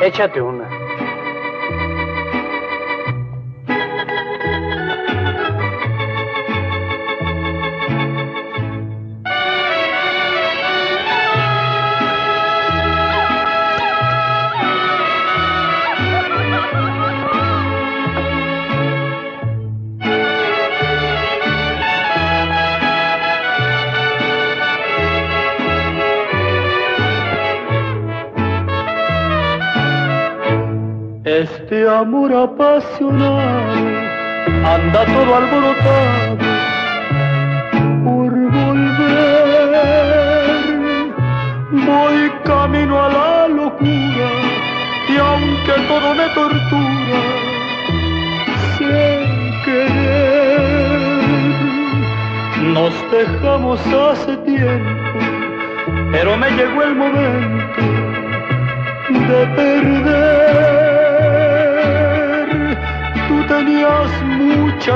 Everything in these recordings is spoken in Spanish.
É de. Este amor apasionado anda todo alborotado por volver. Voy camino a la locura y aunque todo me tortura, sé querer. Nos dejamos hace tiempo, pero me llegó el momento de perder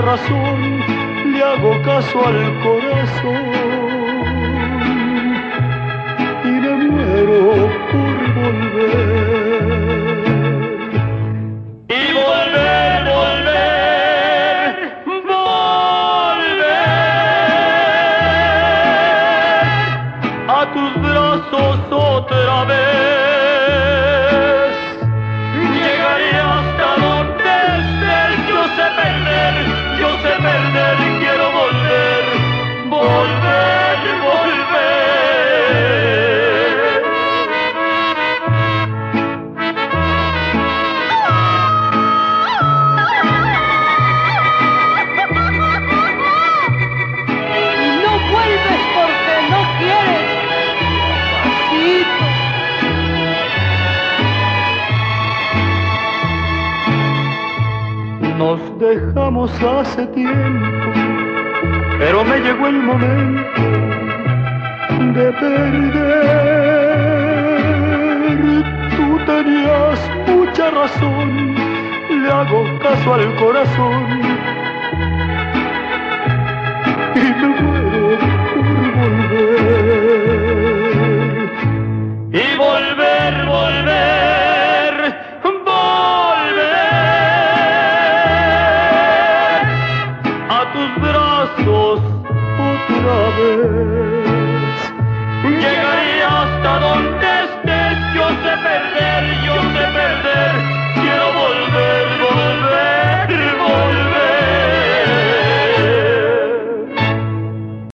razón, le hago caso al corazón perder, yo sé Nos dejamos hace tiempo, pero me llegó el momento de perder. Tú tenías mucha razón, le hago caso al corazón brazos otra vez. Llegaré hasta donde